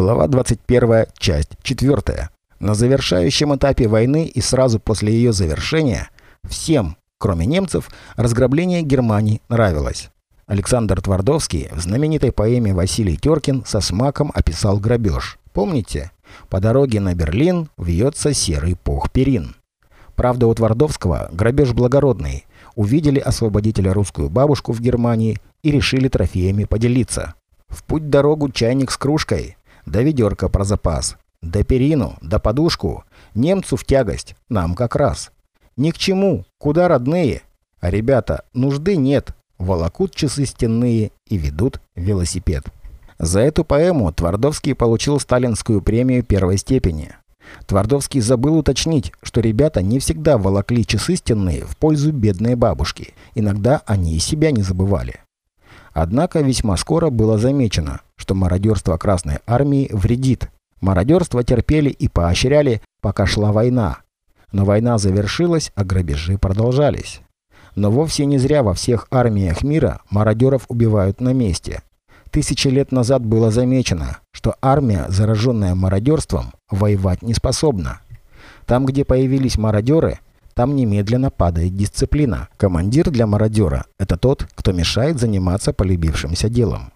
Глава 21, часть 4. На завершающем этапе войны и сразу после ее завершения всем, кроме немцев, разграбление Германии нравилось. Александр Твардовский в знаменитой поэме «Василий Теркин» со смаком описал грабеж. Помните? По дороге на Берлин вьется серый пух перин. Правда, у Твардовского грабеж благородный. Увидели освободителя русскую бабушку в Германии и решили трофеями поделиться. В путь дорогу чайник с кружкой – да ведерко про запас, да перину, да подушку. Немцу в тягость, нам как раз. Ни к чему, куда родные. А ребята, нужды нет, волокут часы стенные и ведут велосипед. За эту поэму Твардовский получил сталинскую премию первой степени. Твардовский забыл уточнить, что ребята не всегда волокли часы стенные в пользу бедной бабушки. Иногда они и себя не забывали. Однако весьма скоро было замечено, что мародерство Красной Армии вредит. Мародерство терпели и поощряли, пока шла война. Но война завершилась, а грабежи продолжались. Но вовсе не зря во всех армиях мира мародеров убивают на месте. Тысячи лет назад было замечено, что армия, зараженная мародерством, воевать не способна. Там, где появились мародеры – там немедленно падает дисциплина. Командир для мародера – это тот, кто мешает заниматься полюбившимся делом.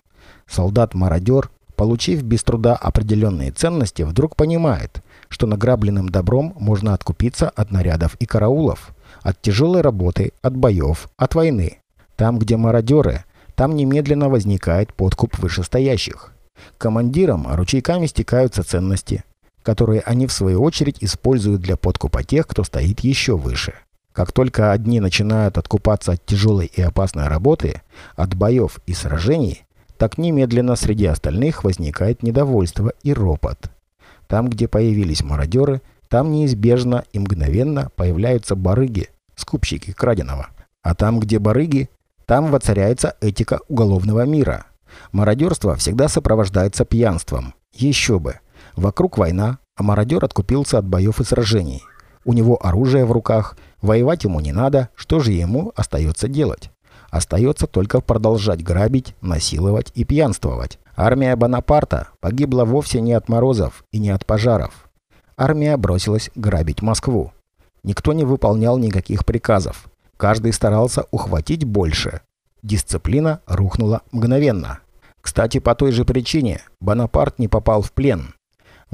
Солдат-мародер, получив без труда определенные ценности, вдруг понимает, что награбленным добром можно откупиться от нарядов и караулов, от тяжелой работы, от боев, от войны. Там, где мародеры, там немедленно возникает подкуп вышестоящих. Командирам ручейками стекаются ценности, которые они в свою очередь используют для подкупа тех, кто стоит еще выше. Как только одни начинают откупаться от тяжелой и опасной работы, от боев и сражений, так немедленно среди остальных возникает недовольство и ропот. Там, где появились мародеры, там неизбежно и мгновенно появляются барыги, скупщики краденого. А там, где барыги, там воцаряется этика уголовного мира. Мародерство всегда сопровождается пьянством. Еще бы. Вокруг война, а мародер откупился от боев и сражений. У него оружие в руках, воевать ему не надо, что же ему остается делать? Остается только продолжать грабить, насиловать и пьянствовать. Армия Бонапарта погибла вовсе не от морозов и не от пожаров. Армия бросилась грабить Москву. Никто не выполнял никаких приказов. Каждый старался ухватить больше. Дисциплина рухнула мгновенно. Кстати, по той же причине Бонапарт не попал в плен.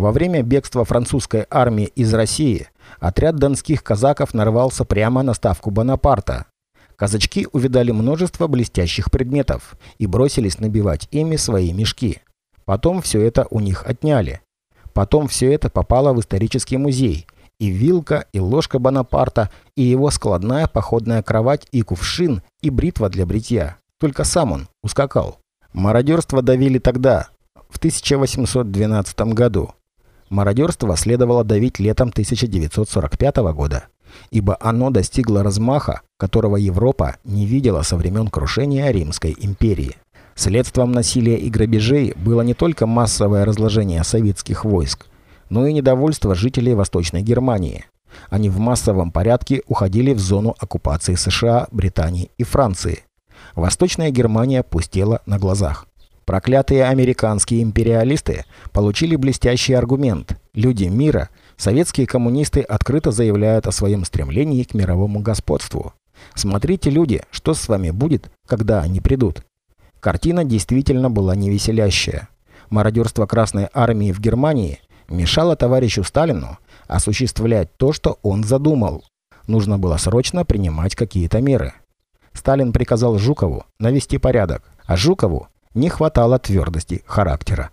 Во время бегства французской армии из России отряд донских казаков нарвался прямо на ставку Бонапарта. Казачки увидали множество блестящих предметов и бросились набивать ими свои мешки. Потом все это у них отняли. Потом все это попало в исторический музей. И вилка, и ложка Бонапарта, и его складная походная кровать, и кувшин, и бритва для бритья. Только сам он ускакал. Мародерство давили тогда, в 1812 году. Мародерство следовало давить летом 1945 года, ибо оно достигло размаха, которого Европа не видела со времен крушения Римской империи. Следством насилия и грабежей было не только массовое разложение советских войск, но и недовольство жителей Восточной Германии. Они в массовом порядке уходили в зону оккупации США, Британии и Франции. Восточная Германия пустела на глазах. Проклятые американские империалисты получили блестящий аргумент. Люди мира, советские коммунисты открыто заявляют о своем стремлении к мировому господству. Смотрите, люди, что с вами будет, когда они придут. Картина действительно была невеселящая. Мародерство Красной Армии в Германии мешало товарищу Сталину осуществлять то, что он задумал. Нужно было срочно принимать какие-то меры. Сталин приказал Жукову навести порядок, а Жукову не хватало твердости характера.